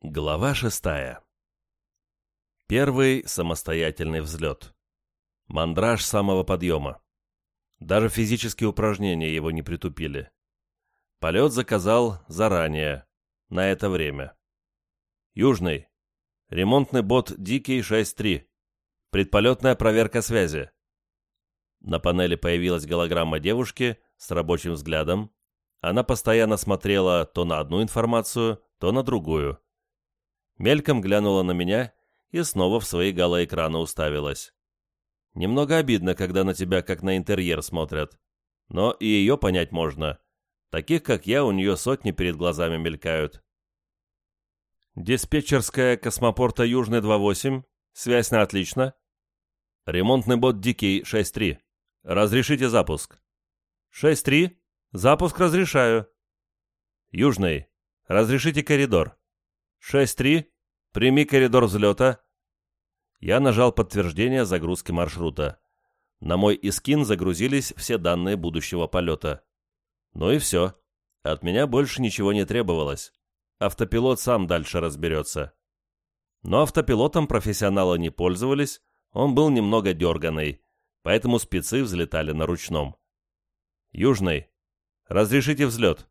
Глава шестая. Первый самостоятельный взлет. Мандраж самого подъема. Даже физические упражнения его не притупили. Полет заказал заранее, на это время. Южный. Ремонтный бот «Дикий 6.3». Предполетная проверка связи. На панели появилась голограмма девушки с рабочим взглядом. Она постоянно смотрела то на одну информацию, то на другую. Мельком глянула на меня и снова в свои галоэкраны уставилась. Немного обидно, когда на тебя как на интерьер смотрят. Но и ее понять можно. Таких, как я, у нее сотни перед глазами мелькают. Диспетчерская космопорта Южный 28. Связь на отлично. Ремонтный бот Дикий 6.3. Разрешите запуск. 6.3. Запуск разрешаю. Южный. Разрешите коридор. 6.3. Прими коридор взлета. Я нажал подтверждение загрузки маршрута. На мой искин загрузились все данные будущего полета. Ну и все. От меня больше ничего не требовалось. Автопилот сам дальше разберется. Но автопилотом профессионалы не пользовались, он был немного дерганый, поэтому спецы взлетали на ручном. Южный. Разрешите взлет.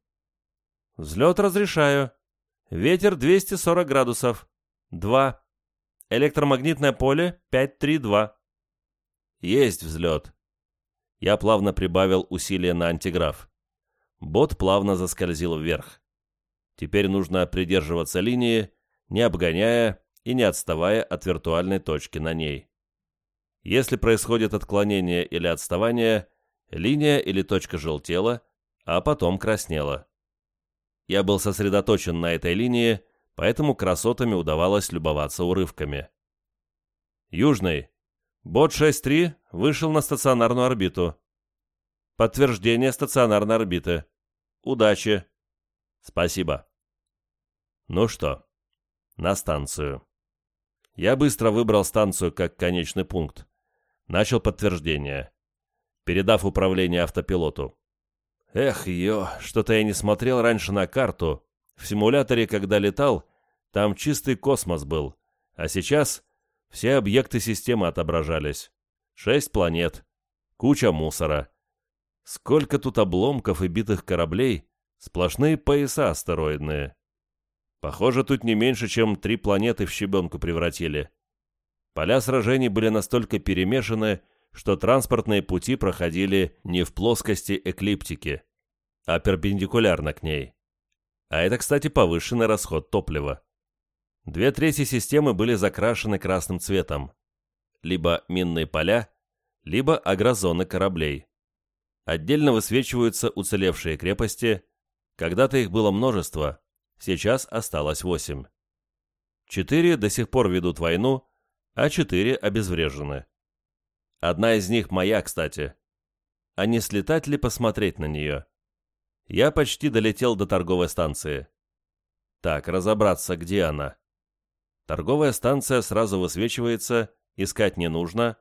Взлет разрешаю. Ветер 240 градусов. 2. Электромагнитное поле 532. Есть взлет. Я плавно прибавил усилие на антиграф. Бот плавно заскользил вверх. Теперь нужно придерживаться линии, не обгоняя и не отставая от виртуальной точки на ней. Если происходит отклонение или отставание, линия или точка желтела, а потом краснела. Я был сосредоточен на этой линии, поэтому красотами удавалось любоваться урывками. Южный. Бот 6.3 вышел на стационарную орбиту. Подтверждение стационарной орбиты. Удачи. Спасибо. Ну что, на станцию. Я быстро выбрал станцию как конечный пункт. Начал подтверждение. Передав управление автопилоту. Эх, ё, что-то я не смотрел раньше на карту, в симуляторе, когда летал, там чистый космос был, а сейчас все объекты системы отображались. Шесть планет, куча мусора. Сколько тут обломков и битых кораблей, сплошные пояса астероидные. Похоже, тут не меньше, чем три планеты в щебенку превратили. Поля сражений были настолько перемешаны, что транспортные пути проходили не в плоскости эклиптики, а перпендикулярно к ней. А это, кстати, повышенный расход топлива. Две трети системы были закрашены красным цветом. Либо минные поля, либо агрозоны кораблей. Отдельно высвечиваются уцелевшие крепости. Когда-то их было множество, сейчас осталось восемь. Четыре до сих пор ведут войну, а четыре обезврежены. Одна из них моя, кстати. А не слетать ли посмотреть на нее? Я почти долетел до торговой станции. Так, разобраться, где она. Торговая станция сразу высвечивается, искать не нужно.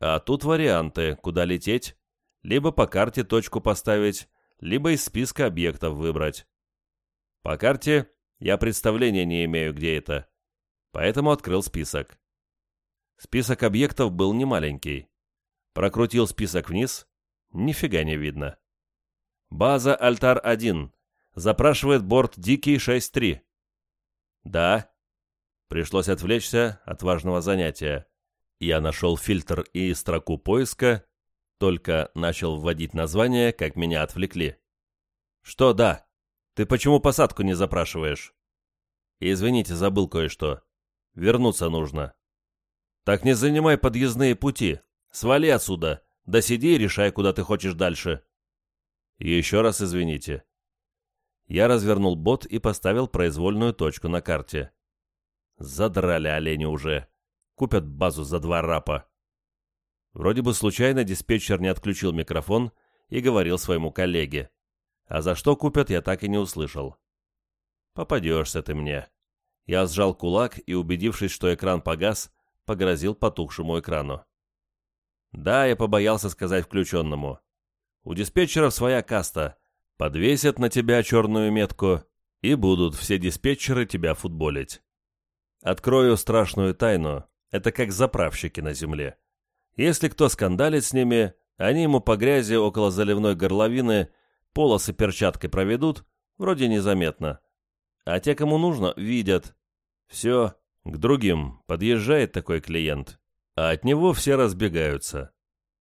А тут варианты, куда лететь. Либо по карте точку поставить, либо из списка объектов выбрать. По карте я представления не имею, где это. Поэтому открыл список. Список объектов был немаленький. Прокрутил список вниз. Нифига не видно. База Альтар-1. Запрашивает борт Дикий 6-3. Да. Пришлось отвлечься от важного занятия. Я нашел фильтр и строку поиска, только начал вводить название, как меня отвлекли. Что да? Ты почему посадку не запрашиваешь? Извините, забыл кое-что. Вернуться нужно. Так не занимай подъездные пути. Свали отсюда. Да сиди и решай, куда ты хочешь дальше. Еще раз извините. Я развернул бот и поставил произвольную точку на карте. Задрали олени уже. Купят базу за два рапа. Вроде бы случайно диспетчер не отключил микрофон и говорил своему коллеге. А за что купят, я так и не услышал. Попадешься ты мне. Я сжал кулак и, убедившись, что экран погас, погрозил потухшему экрану. Да, я побоялся сказать включенному. У диспетчеров своя каста. Подвесят на тебя черную метку, И будут все диспетчеры тебя футболить. Открою страшную тайну, это как заправщики на земле. Если кто скандалит с ними, они ему по грязи около заливной горловины полосы перчаткой проведут, вроде незаметно. А те, кому нужно, видят. Все, к другим подъезжает такой клиент, а от него все разбегаются.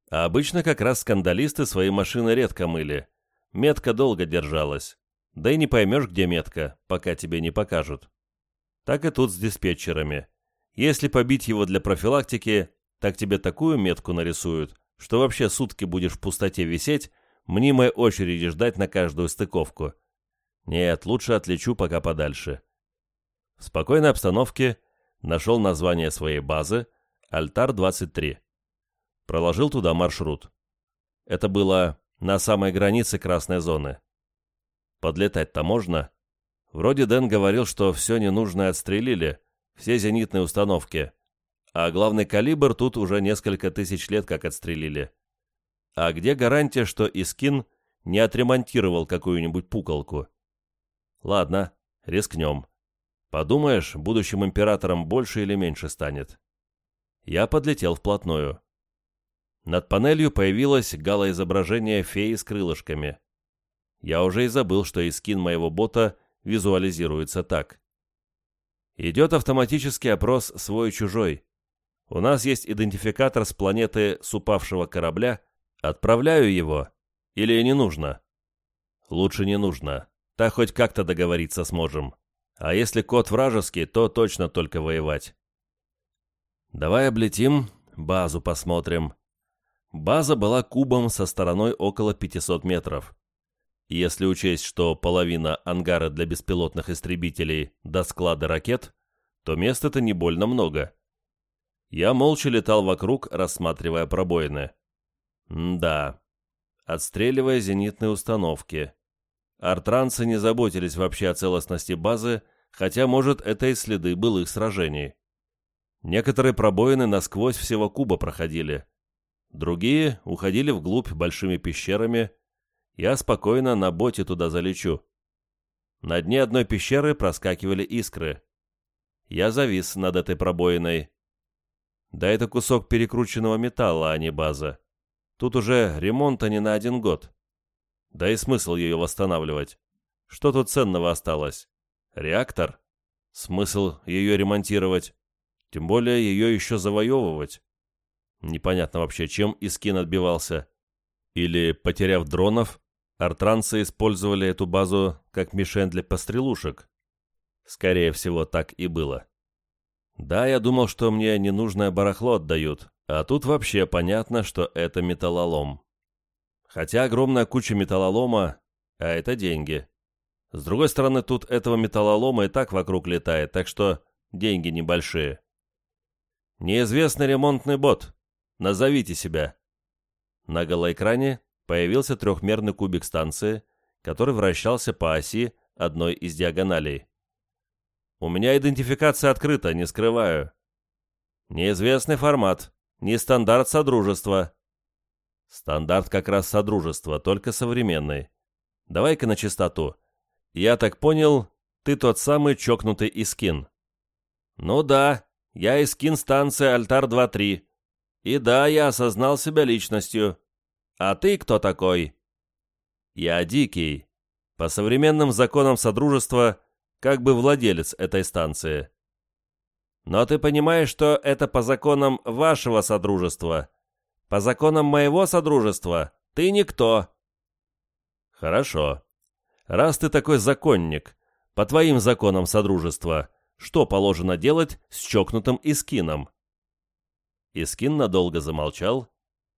А обычно как раз скандалисты свои машины редко мыли. Метка долго держалась. Да и не поймешь, где метка, пока тебе не покажут. Так и тут с диспетчерами. Если побить его для профилактики, так тебе такую метку нарисуют, что вообще сутки будешь в пустоте висеть, мнимой очереди ждать на каждую стыковку. Нет, лучше отлечу пока подальше. В спокойной обстановке нашел название своей базы «Альтар-23». Проложил туда маршрут. Это было на самой границе красной зоны. Подлетать-то можно? Вроде Дэн говорил, что все ненужное отстрелили, все зенитные установки. А главный калибр тут уже несколько тысяч лет как отстрелили. А где гарантия, что Искин не отремонтировал какую-нибудь пуколку? Ладно, рискнем. Подумаешь, будущим императором больше или меньше станет. Я подлетел вплотную. Над панелью появилось галоизображение феи с крылышками. Я уже и забыл, что и скин моего бота визуализируется так. Идет автоматический опрос свой-чужой. У нас есть идентификатор с планеты с упавшего корабля. Отправляю его. Или не нужно? Лучше не нужно. Так хоть как-то договориться сможем. А если код вражеский, то точно только воевать. Давай облетим, базу посмотрим. База была кубом со стороной около 500 метров. Если учесть, что половина ангара для беспилотных истребителей до склада ракет, то места-то не больно много. Я молча летал вокруг, рассматривая пробоины. Да, отстреливая зенитные установки. Артранцы не заботились вообще о целостности базы, хотя, может, это и следы былых сражений. Некоторые пробоины насквозь всего куба проходили. Другие уходили вглубь большими пещерами, я спокойно на боте туда залечу. На дне одной пещеры проскакивали искры. Я завис над этой пробоиной. Да это кусок перекрученного металла, а не база. Тут уже ремонта не на один год. Да и смысл ее восстанавливать. Что тут ценного осталось? Реактор? Смысл ее ремонтировать? Тем более ее еще завоевывать. Непонятно вообще, чем Искин отбивался. Или, потеряв дронов, Артранцы использовали эту базу как мишень для пострелушек. Скорее всего, так и было. Да, я думал, что мне ненужное барахло отдают, а тут вообще понятно, что это металлолом. Хотя огромная куча металлолома, а это деньги. С другой стороны, тут этого металлолома и так вокруг летает, так что деньги небольшие. Неизвестный ремонтный бот. Назовите себя. На голоэкране появился трехмерный кубик станции, который вращался по оси одной из диагоналей. «У меня идентификация открыта, не скрываю». «Неизвестный формат, не стандарт Содружества». «Стандарт как раз Содружества, только современный. Давай-ка на чистоту. Я так понял, ты тот самый чокнутый Искин». «Ну да, я Искин станции Альтар-2-3. И да, я осознал себя личностью. «А ты кто такой?» «Я Дикий. По современным законам Содружества, как бы владелец этой станции». «Но ты понимаешь, что это по законам вашего Содружества. По законам моего Содружества ты никто». «Хорошо. Раз ты такой законник, по твоим законам Содружества, что положено делать с чокнутым Искином?» Искин надолго замолчал,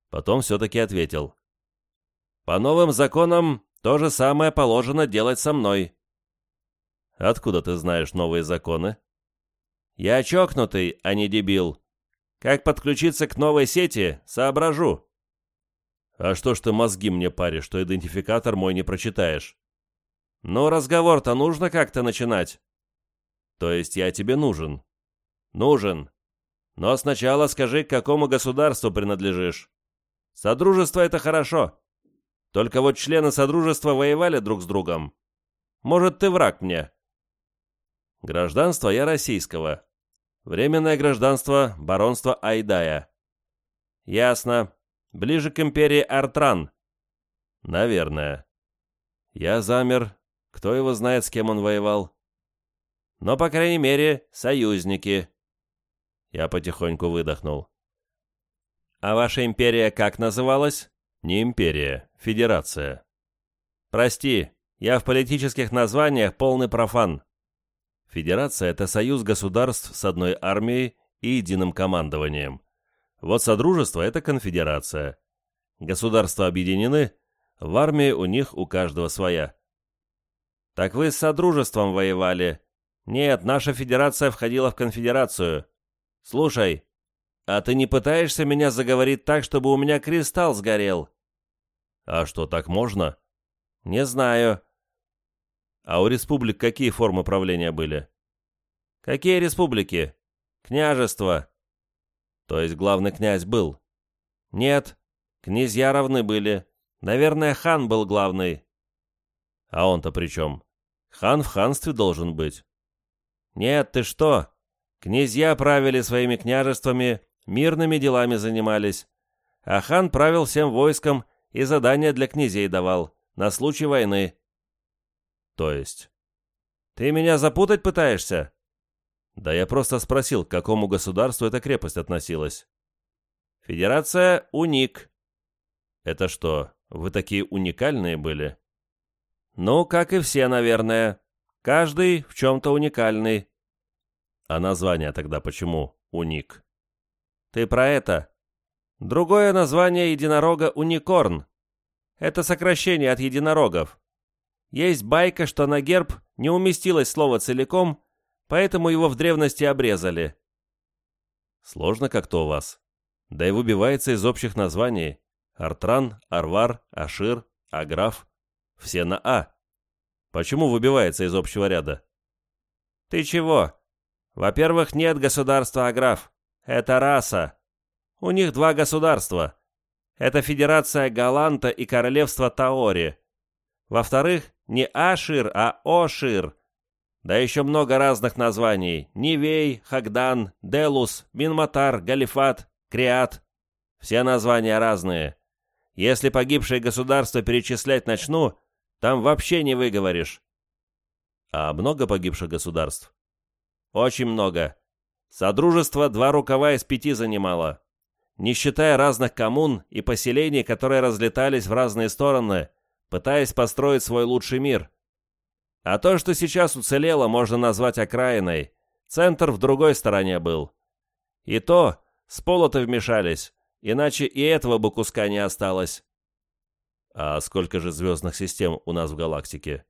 Потом все-таки ответил. «По новым законам то же самое положено делать со мной». «Откуда ты знаешь новые законы?» «Я чокнутый, а не дебил. Как подключиться к новой сети, соображу». «А что ж ты мозги мне паришь, что идентификатор мой не прочитаешь?» «Ну, разговор-то нужно как-то начинать». «То есть я тебе нужен?» «Нужен. Но сначала скажи, к какому государству принадлежишь». Содружество — это хорошо. Только вот члены Содружества воевали друг с другом. Может, ты враг мне?» Гражданство я российского. Временное гражданство баронства Айдая. Ясно. Ближе к империи Артран. Наверное. Я замер. Кто его знает, с кем он воевал? Но, по крайней мере, союзники. Я потихоньку выдохнул. А ваша империя как называлась? Не империя, федерация. Прости, я в политических названиях полный профан. Федерация – это союз государств с одной армией и единым командованием. Вот Содружество – это конфедерация. Государства объединены, в армии у них у каждого своя. Так вы с Содружеством воевали. Нет, наша федерация входила в конфедерацию. Слушай, а ты не пытаешься меня заговорить так, чтобы у меня кристалл сгорел? А что, так можно? Не знаю. А у республик какие формы правления были? Какие республики? Княжество. То есть главный князь был? Нет, князья равны были. Наверное, хан был главный. А он-то при чем? Хан в ханстве должен быть. Нет, ты что? Князья правили своими княжествами, мирными делами занимались. А хан правил всем войском и задания для князей давал, на случай войны. То есть? Ты меня запутать пытаешься? Да я просто спросил, к какому государству эта крепость относилась. Федерация Уник. Это что, вы такие уникальные были? Ну, как и все, наверное. Каждый в чем-то уникальный. А название тогда почему «Уник»? Ты про это? Другое название единорога «Уникорн». Это сокращение от единорогов. Есть байка, что на герб не уместилось слово целиком, поэтому его в древности обрезали. Сложно как-то у вас. Да и выбивается из общих названий. Артран, Арвар, Ашир, Аграф. Все на А. Почему выбивается из общего ряда? Ты чего? Во-первых, нет государства Аграф. Это раса. У них два государства. Это Федерация Галанта и Королевство Таори. Во-вторых, не Ашир, а Ошир. Да еще много разных названий. Нивей, Хагдан, Делус, Минматар, Галифат, Криат. Все названия разные. Если погибшее государство перечислять начну, там вообще не выговоришь. А много погибших государств? Очень много. Содружество два рукава из пяти занимало. Не считая разных коммун и поселений, которые разлетались в разные стороны, пытаясь построить свой лучший мир. А то, что сейчас уцелело, можно назвать окраиной. Центр в другой стороне был. И то с полота вмешались, иначе и этого бы куска не осталось. А сколько же звездных систем у нас в галактике?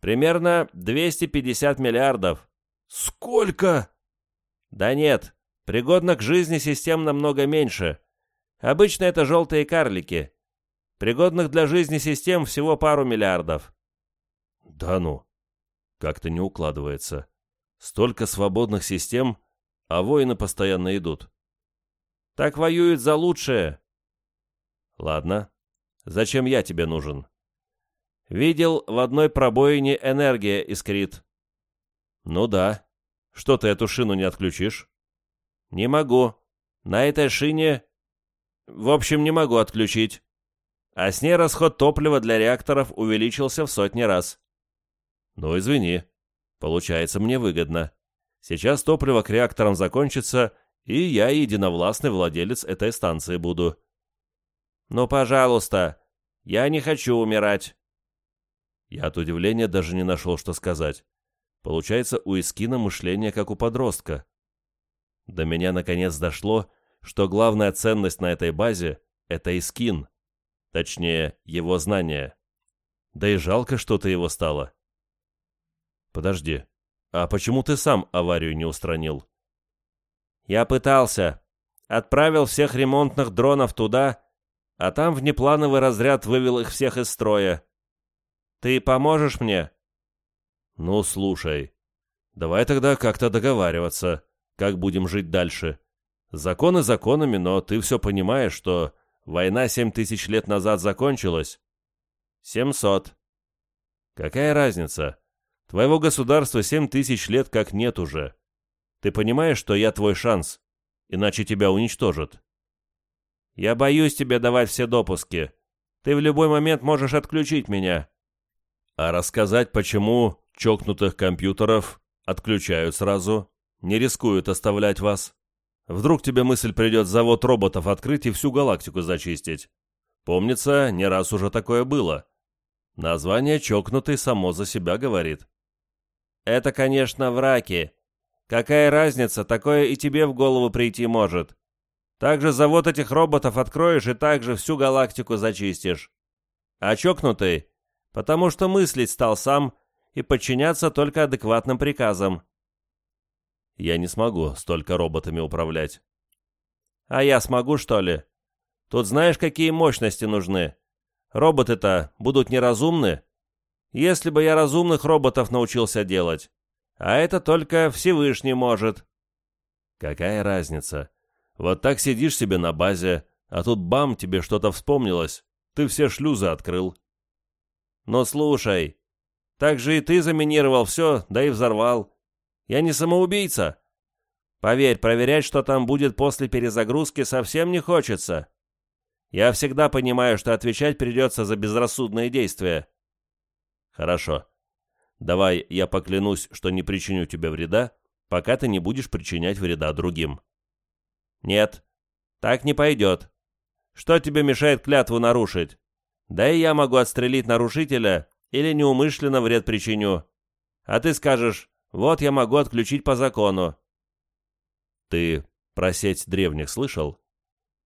Примерно 250 миллиардов. Сколько? Да нет, пригодно к жизни систем намного меньше. Обычно это желтые карлики. Пригодных для жизни систем всего пару миллиардов. Да ну, как-то не укладывается. Столько свободных систем, а воины постоянно идут. Так воюют за лучшее. Ладно, зачем я тебе нужен? Видел, в одной пробоине энергия искрит. «Ну да. Что ты эту шину не отключишь?» «Не могу. На этой шине... В общем, не могу отключить. А с ней расход топлива для реакторов увеличился в сотни раз». «Ну, извини. Получается, мне выгодно. Сейчас топливо к реакторам закончится, и я единовластный владелец этой станции буду». «Ну, пожалуйста. Я не хочу умирать». Я от удивления даже не нашел, что сказать. Получается, у Искина мышление как у подростка. До меня наконец дошло, что главная ценность на этой базе — это Искин. Точнее, его знания. Да и жалко что-то его стало. Подожди, а почему ты сам аварию не устранил? Я пытался. Отправил всех ремонтных дронов туда, а там внеплановый разряд вывел их всех из строя. Ты поможешь мне? «Ну, слушай, давай тогда как-то договариваться, как будем жить дальше. Законы законами, но ты все понимаешь, что война семь тысяч лет назад закончилась?» «Семьсот». «Какая разница? Твоего государства семь тысяч лет как нет уже. Ты понимаешь, что я твой шанс, иначе тебя уничтожат. Я боюсь тебе давать все допуски. Ты в любой момент можешь отключить меня. А рассказать, почему чокнутых компьютеров отключают сразу, не рискуют оставлять вас. Вдруг тебе мысль придет завод роботов открыть и всю галактику зачистить. Помнится, не раз уже такое было. Название «чокнутый» само за себя говорит. Это, конечно, враки. Какая разница, такое и тебе в голову прийти может. Также завод этих роботов откроешь и также всю галактику зачистишь. А чокнутый, потому что мыслить стал сам и подчиняться только адекватным приказам. Я не смогу столько роботами управлять. А я смогу, что ли? Тут знаешь, какие мощности нужны? Роботы-то будут неразумны. Если бы я разумных роботов научился делать. А это только Всевышний может. Какая разница? Вот так сидишь себе на базе, а тут бам, тебе что-то вспомнилось. Ты все шлюзы открыл. Но слушай, так же и ты заминировал все, да и взорвал. Я не самоубийца. Поверь, проверять, что там будет после перезагрузки, совсем не хочется. Я всегда понимаю, что отвечать придется за безрассудные действия. Хорошо. Давай я поклянусь, что не причиню тебе вреда, пока ты не будешь причинять вреда другим. Нет, так не пойдет. Что тебе мешает клятву нарушить? Да и я могу отстрелить нарушителя или неумышленно вред причиню. А ты скажешь, вот я могу отключить по закону. Ты про сеть древних слышал?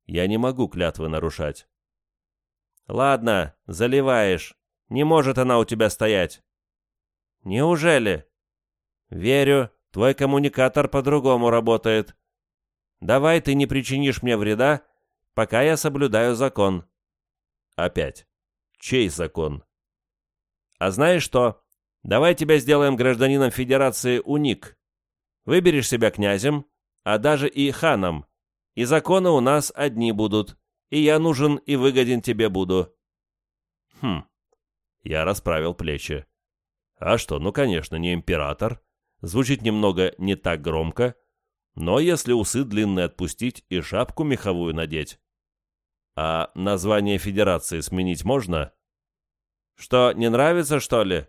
Я не могу клятвы нарушать. Ладно, заливаешь. Не может она у тебя стоять. Неужели? Верю, твой коммуникатор по-другому работает. Давай ты не причинишь мне вреда, пока я соблюдаю закон. Опять. Чей закон? А знаешь что? Давай тебя сделаем гражданином Федерации УНИК. Выберешь себя князем, а даже и ханом. И законы у нас одни будут, и я нужен и выгоден тебе буду». «Хм». Я расправил плечи. «А что, ну, конечно, не император. Звучит немного не так громко, но если усы длинные отпустить и шапку меховую надеть. А название федерации сменить можно?» «Что, не нравится, что ли?»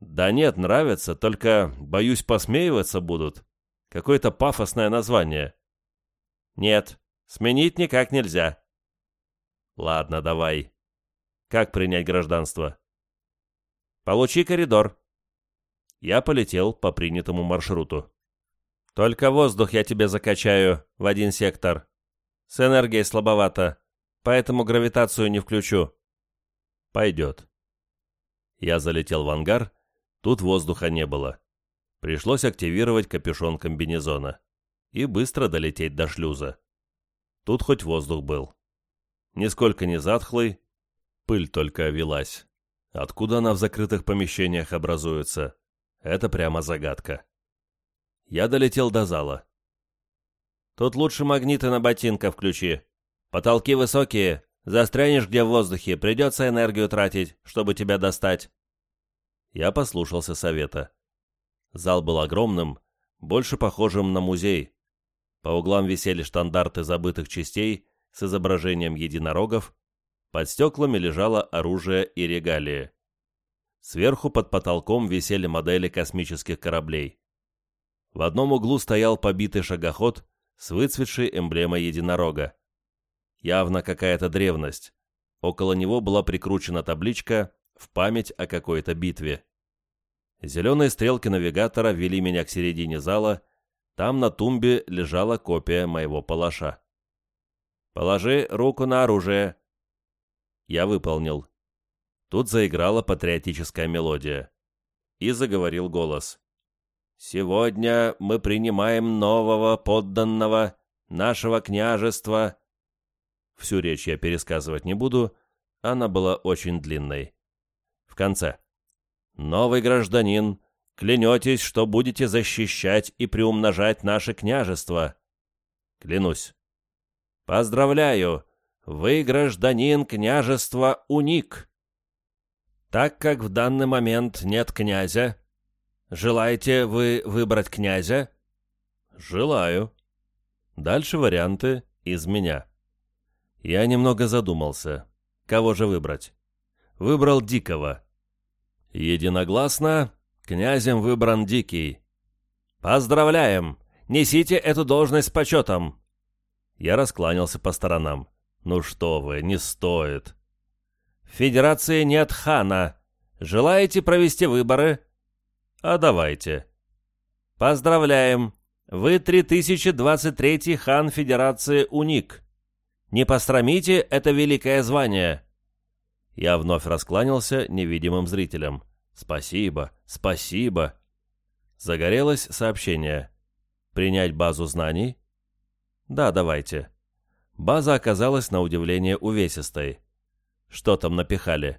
«Да нет, нравится, только, боюсь, посмеиваться будут. Какое-то пафосное название». «Нет, сменить никак нельзя». «Ладно, давай. Как принять гражданство?» «Получи коридор». Я полетел по принятому маршруту. «Только воздух я тебе закачаю в один сектор. С энергией слабовато, поэтому гравитацию не включу». «Пойдет». Я залетел в ангар, тут воздуха не было. Пришлось активировать капюшон комбинезона и быстро долететь до шлюза. Тут хоть воздух был. Нисколько не затхлый, пыль только велась. Откуда она в закрытых помещениях образуется? Это прямо загадка. Я долетел до зала. Тут лучше магниты на ботинка включи. Потолки высокие, застрянешь где в воздухе, придется энергию тратить, чтобы тебя достать. Я послушался совета. Зал был огромным, больше похожим на музей. По углам висели штандарты забытых частей с изображением единорогов, под стеклами лежало оружие и регалии. Сверху под потолком висели модели космических кораблей. В одном углу стоял побитый шагоход с выцветшей эмблемой единорога. Явно какая-то древность. Около него была прикручена табличка «В память о какой-то битве». Зеленые стрелки навигатора вели меня к середине зала там на тумбе лежала копия моего палаша. «Положи руку на оружие». Я выполнил. Тут заиграла патриотическая мелодия. И заговорил голос. «Сегодня мы принимаем нового подданного нашего княжества». Всю речь я пересказывать не буду, она была очень длинной. В конце. «Новый гражданин Клянетесь, что будете защищать и приумножать наше княжество?» «Клянусь». «Поздравляю! Вы гражданин княжества Уник. Так как в данный момент нет князя, Желаете вы выбрать князя?» «Желаю». Дальше варианты из меня. Я немного задумался. Кого же выбрать? Выбрал Дикого. Единогласно князем выбран Дикий. «Поздравляем! Несите эту должность с почетом!» Я раскланялся по сторонам. «Ну что вы, не стоит!» «В Федерации нет хана. Желаете провести выборы?» «А давайте!» «Поздравляем! Вы 3023 хан Федерации Уник. Не пострамите это великое звание!» Я вновь раскланялся невидимым зрителям. «Спасибо, спасибо!» Загорелось сообщение. «Принять базу знаний?» «Да, давайте». База оказалась на удивление увесистой. Что там напихали?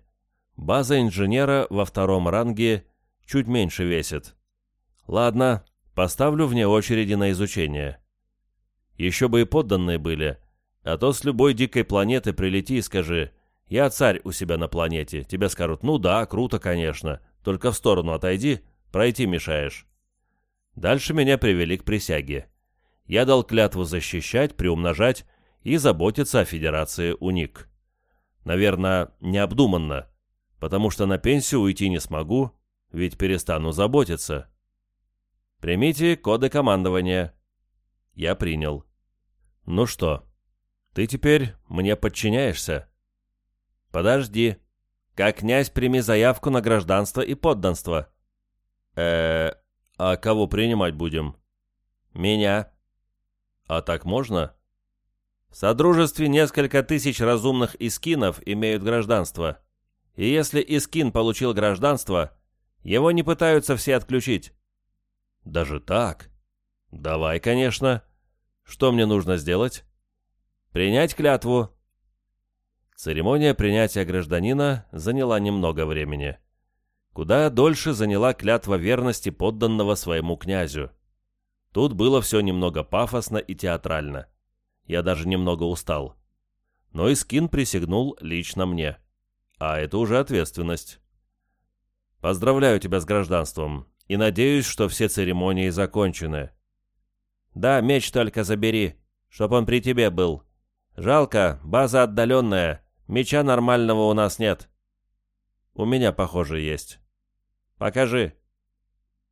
База инженера во втором ранге чуть меньше весит. Ладно, Поставлю вне очереди на изучение. Еще бы и подданные были, а то с любой дикой планеты прилети и скажи «Я царь у себя на планете». Тебе скажут «Ну да, круто, конечно, только в сторону отойди, пройти мешаешь». Дальше меня привели к присяге. Я дал клятву защищать, приумножать и заботиться о Федерации УНИК. Наверное, необдуманно, потому что на пенсию уйти не смогу, ведь перестану заботиться. Примите коды командования. Я принял. Ну что, ты теперь мне подчиняешься? Подожди. Как князь прими заявку на гражданство и подданство. э а кого принимать будем? Меня. А так можно? В Содружестве несколько тысяч разумных искинов имеют гражданство. И если искин получил гражданство, его не пытаются все отключить. Даже так? Давай, конечно. Что мне нужно сделать? Принять клятву. Церемония принятия гражданина заняла немного времени. Куда дольше заняла клятва верности подданного своему князю. Тут было все немного пафосно и театрально. Я даже немного устал. Но и скин присягнул лично мне. А это уже ответственность. Поздравляю тебя с гражданством и надеюсь, что все церемонии закончены. Да, меч только забери, чтоб он при тебе был. Жалко, база отдаленная, меча нормального у нас нет. У меня, похоже, есть. Покажи.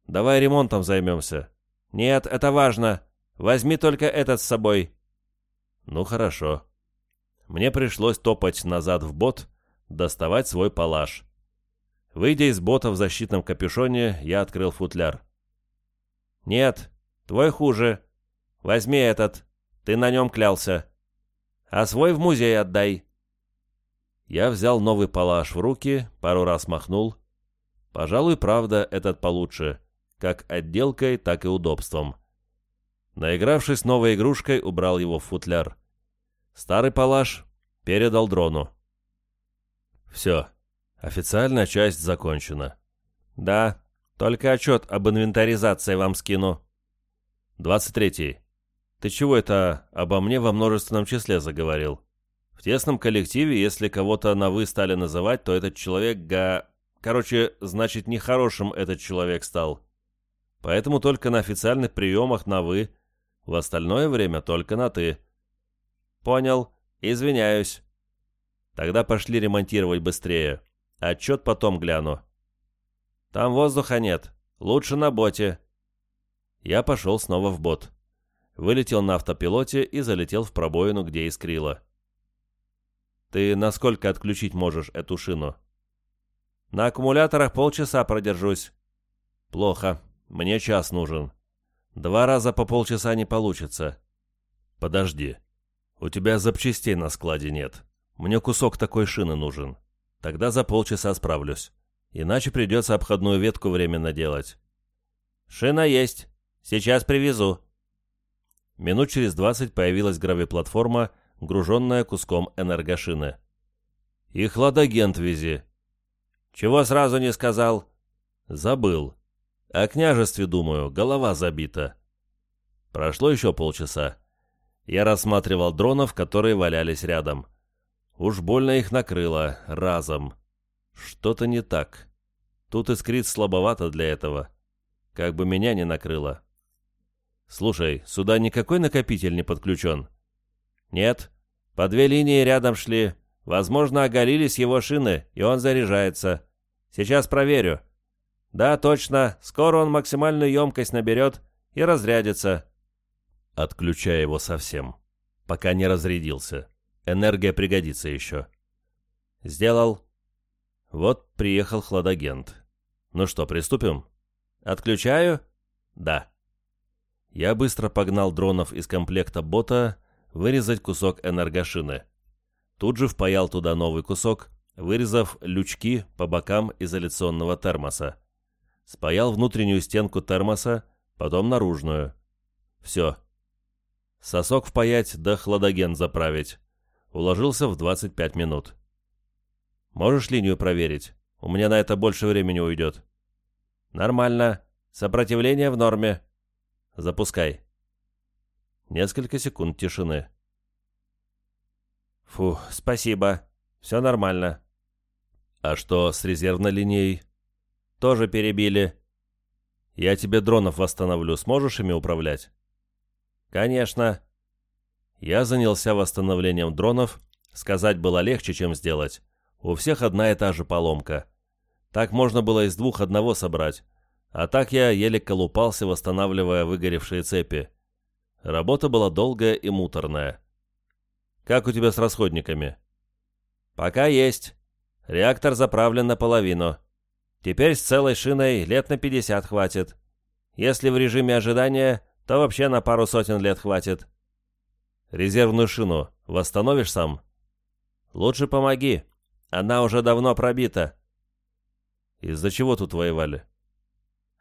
Давай ремонтом займемся. Нет, это важно. Возьми только этот с собой. Ну, хорошо. Мне пришлось топать назад в бот, доставать свой палаш. Выйдя из бота в защитном капюшоне, я открыл футляр. «Нет, твой хуже. Возьми этот. Ты на нем клялся. А свой в музей отдай». Я взял новый палаш в руки, пару раз махнул. Пожалуй, правда, этот получше, как отделкой, так и удобством. Наигравшись новой игрушкой, убрал его в футляр. Старый палаш передал дрону. «Все, Официальная часть закончена. Да, только отчет об инвентаризации вам скину. 23. Ты чего это обо мне во множественном числе заговорил? В тесном коллективе, если кого-то на «вы» стали называть, то этот человек га... Короче, значит, нехорошим этот человек стал. Поэтому только на официальных приемах на «вы», в остальное время только на «ты». Понял. Извиняюсь. Тогда пошли ремонтировать быстрее. Отчет потом гляну. Там воздуха нет. Лучше на боте. Я пошел снова в бот. Вылетел на автопилоте и залетел в пробоину, где искрило. Ты насколько отключить можешь эту шину? На аккумуляторах полчаса продержусь. Плохо. Мне час нужен. Два раза по полчаса не получится. Подожди. У тебя запчастей на складе нет. Мне кусок такой шины нужен. Тогда за полчаса справлюсь. Иначе придется обходную ветку временно делать. Шина есть. Сейчас привезу. Минут через двадцать появилась гравиплатформа, груженная куском энергошины. И хладагент вези. Чего сразу не сказал? Забыл. О княжестве, думаю, голова забита. Прошло еще полчаса. Я рассматривал дронов, которые валялись рядом. Уж больно их накрыло, разом. Что-то не так. Тут искрит слабовато для этого. как бы меня не накрыло. Слушай, сюда никакой накопитель не подключен? Нет. По две линии рядом шли. Возможно, оголились его шины, и он заряжается. Сейчас проверю. Да, точно. Скоро он максимальную емкость наберет и разрядится. Отключай его совсем. Пока не разрядился. Энергия пригодится еще. Сделал. Вот приехал хладагент. Ну что, приступим? Отключаю? Да. Я быстро погнал дронов из комплекта бота вырезать кусок энергошины. Тут же впаял туда новый кусок, вырезав лючки по бокам изоляционного термоса. Спаял внутреннюю стенку термоса, потом наружную. Все. Сосок впаять да хладоген заправить. Уложился в 25 минут. Можешь линию проверить? У меня на это больше времени уйдет. Нормально. Сопротивление в норме. Запускай. Несколько секунд тишины. Фу, спасибо. Все нормально. А что с резервной линией? Тоже перебили. Я тебе дронов восстановлю. Сможешь ими управлять? Конечно. Я занялся восстановлением дронов. Сказать было легче, чем сделать. У всех одна и та же поломка. Так можно было из двух одного собрать. А так я еле колупался, восстанавливая выгоревшие цепи. Работа была долгая и муторная. Как у тебя с расходниками? Пока есть. Реактор заправлен наполовину. Теперь с целой шиной лет на 50 хватит. Если в режиме ожидания, то вообще на пару сотен лет хватит. Резервную шину восстановишь сам? Лучше помоги. Она уже давно пробита. Из-за чего тут воевали?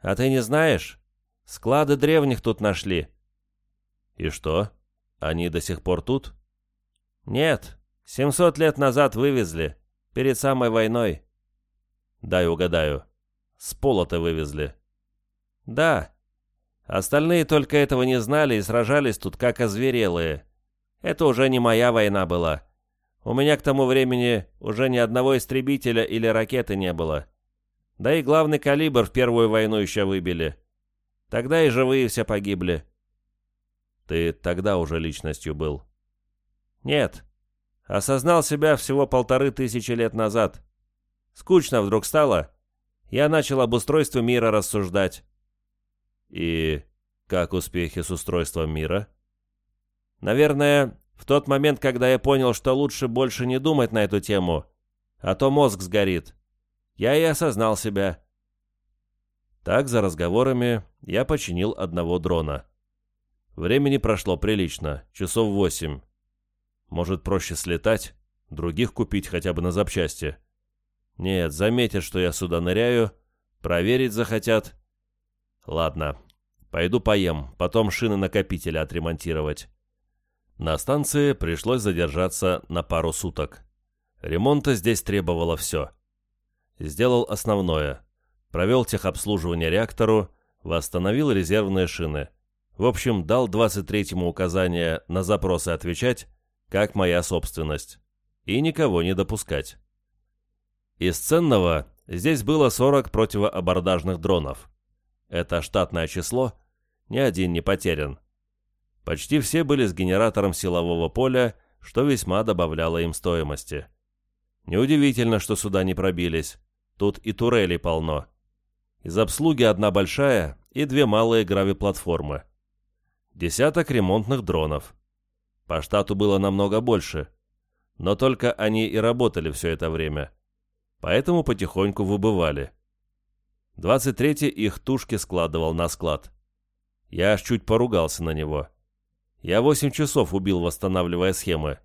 А ты не знаешь? Склады древних тут нашли. И что? Они до сих пор тут? Нет, 700 лет назад вывезли, перед самой войной. Дай угадаю. С пола-то вывезли. Да. Остальные только этого не знали и сражались тут как озверелые. Это уже не моя война была. У меня к тому времени уже ни одного истребителя или ракеты не было. Да и главный калибр в Первую войну еще выбили. Тогда и живые все погибли. Ты тогда уже личностью был? Нет. Осознал себя всего полторы тысячи лет назад. Скучно вдруг стало. Я начал об устройстве мира рассуждать. И как успехи с устройством мира? Наверное, в тот момент, когда я понял, что лучше больше не думать на эту тему, а то мозг сгорит я и осознал себя. Так, за разговорами, я починил одного дрона. Времени прошло прилично, часов восемь. Может, проще слетать, других купить хотя бы на запчасти. Нет, заметят, что я сюда ныряю, проверить захотят. Ладно, пойду поем, потом шины накопителя отремонтировать. На станции пришлось задержаться на пару суток. Ремонта здесь требовало все. Сделал основное. Провел техобслуживание реактору, восстановил резервные шины. В общем, дал 23-му указание на запросы отвечать, как моя собственность. И никого не допускать. Из ценного здесь было 40 противоабордажных дронов. Это штатное число, ни один не потерян. Почти все были с генератором силового поля, что весьма добавляло им стоимости. Неудивительно, что сюда не пробились. Тут и турелей полно. Из обслуги одна большая и две малые гравиплатформы. Десяток ремонтных дронов. По штату было намного больше. Но только они и работали все это время. Поэтому потихоньку выбывали. 23-й их тушки складывал на склад. Я аж чуть поругался на него. Я 8 часов убил, восстанавливая схемы.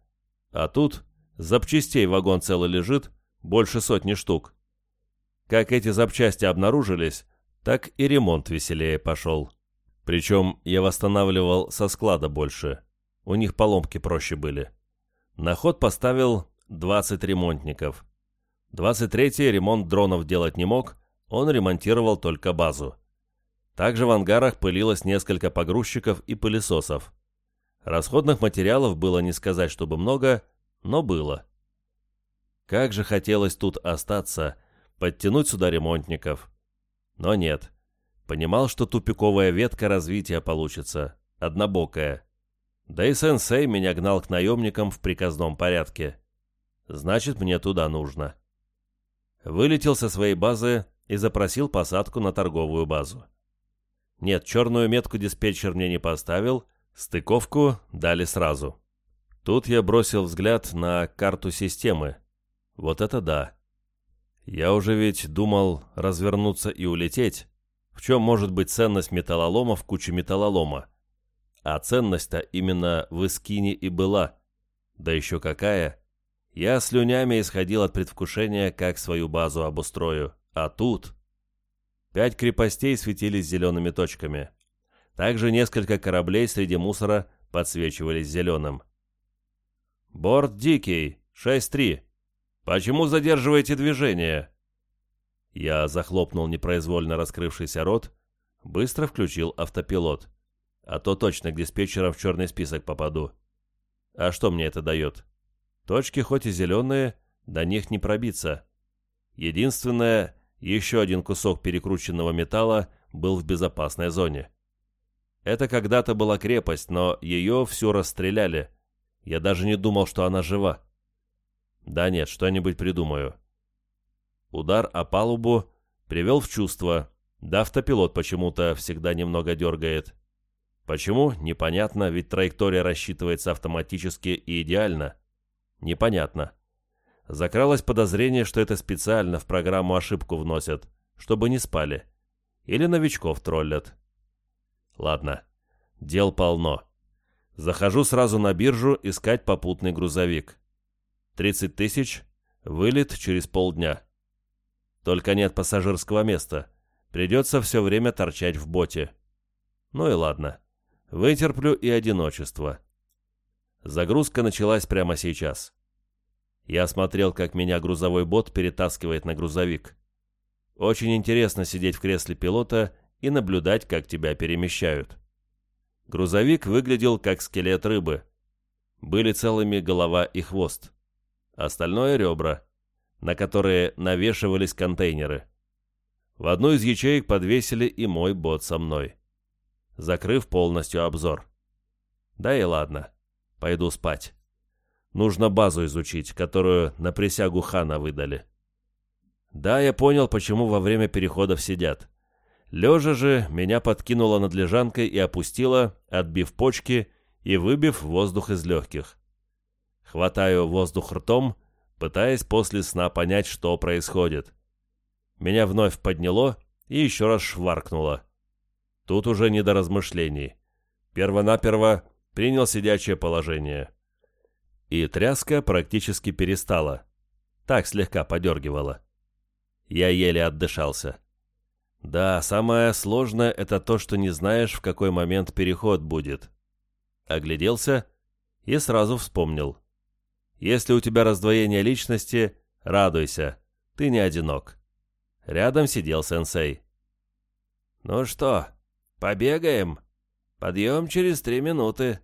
А тут запчастей вагон целый лежит, больше сотни штук. Как эти запчасти обнаружились, так и ремонт веселее пошел. Причем я восстанавливал со склада больше. У них поломки проще были. На ход поставил 20 ремонтников. 23-й ремонт дронов делать не мог, он ремонтировал только базу. Также в ангарах пылилось несколько погрузчиков и пылесосов. Расходных материалов было не сказать, чтобы много, но было. Как же хотелось тут остаться подтянуть сюда ремонтников. Но нет. Понимал, что тупиковая ветка развития получится, однобокая. Да и сенсей меня гнал к наемникам в приказном порядке. Значит, мне туда нужно. Вылетел со своей базы и запросил посадку на торговую базу. Нет, черную метку диспетчер мне не поставил, стыковку дали сразу. Тут я бросил взгляд на карту системы. Вот это да. Я уже ведь думал развернуться и улететь. В чем может быть ценность металлолома в куче металлолома? А ценность-то именно в Искине и была. Да еще какая. Я слюнями исходил от предвкушения, как свою базу обустрою. А тут... Пять крепостей светились зелеными точками. Также несколько кораблей среди мусора подсвечивались зеленым. «Борт Дикий, 6-3. Почему задерживаете движение?» Я захлопнул непроизвольно раскрывшийся рот, быстро включил автопилот. А то точно к диспетчерам в черный список попаду. А что мне это дает? Точки хоть и зеленые, до них не пробиться. Единственное, еще один кусок перекрученного металла был в безопасной зоне. Это когда-то была крепость, но ее всю расстреляли. Я даже не думал, что она жива. Да нет, что-нибудь придумаю. Удар о палубу привел в чувство. Да автопилот почему-то всегда немного дергает. Почему? Непонятно, ведь траектория рассчитывается автоматически и идеально. Непонятно. Закралось подозрение, что это специально в программу ошибку вносят, чтобы не спали. Или новичков троллят. Ладно, дел полно. Захожу сразу на биржу искать попутный грузовик. 30 тысяч, вылет через полдня. Только нет пассажирского места. Придется все время торчать в боте. Ну и ладно. Вытерплю и одиночество. Загрузка началась прямо сейчас. Я смотрел, как меня грузовой бот перетаскивает на грузовик. Очень интересно сидеть в кресле пилота и наблюдать, как тебя перемещают. Грузовик выглядел как скелет рыбы. Были целыми голова и хвост. Остальное — ребра, на которые навешивались контейнеры. В одну из ячеек подвесили и мой бот со мной, закрыв полностью обзор. Да и ладно, пойду спать. Нужно базу изучить, которую на присягу хана выдали. Да, я понял, почему во время переходов сидят. Лежа же, меня подкинуло над лежанкой и опустило, отбив почки и выбив воздух из легких. Хватаю воздух ртом, пытаясь после сна понять, что происходит. Меня вновь подняло и еще раз шваркнуло. Тут уже не до размышлений. Первонаперво принял сидячее положение. И тряска практически перестала. Так слегка подергивала. Я еле отдышался. Да, самое сложное — это то, что не знаешь, в какой момент переход будет. Огляделся и сразу вспомнил. Если у тебя раздвоение личности, радуйся, ты не одинок. Рядом сидел сенсей. «Ну что, побегаем? Подъем через три минуты».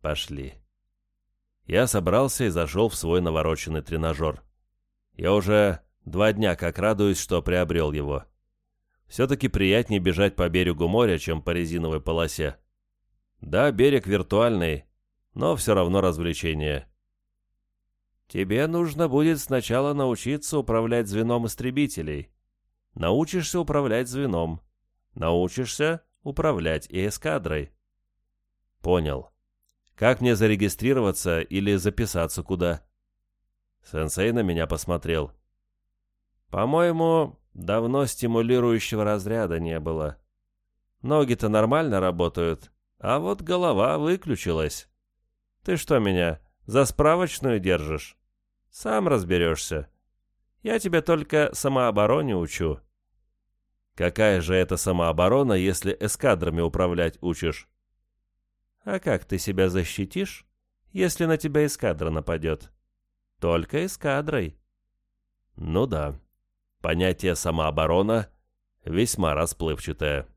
«Пошли». Я собрался и зашел в свой навороченный тренажер. Я уже два дня как радуюсь, что приобрел его. Все-таки приятнее бежать по берегу моря, чем по резиновой полосе. Да, берег виртуальный, но все равно развлечение. Тебе нужно будет сначала научиться управлять звеном истребителей. Научишься управлять звеном. Научишься управлять и эскадрой. Понял. Как мне зарегистрироваться или записаться куда? Сенсей на меня посмотрел. По-моему, давно стимулирующего разряда не было. Ноги-то нормально работают, а вот голова выключилась. Ты что меня, за справочную держишь? Сам разберешься. Я тебя только самообороне учу. Какая же это самооборона, если эскадрами управлять учишь? А как ты себя защитишь, если на тебя эскадра нападет? Только эскадрой. Ну да, понятие самооборона весьма расплывчатое.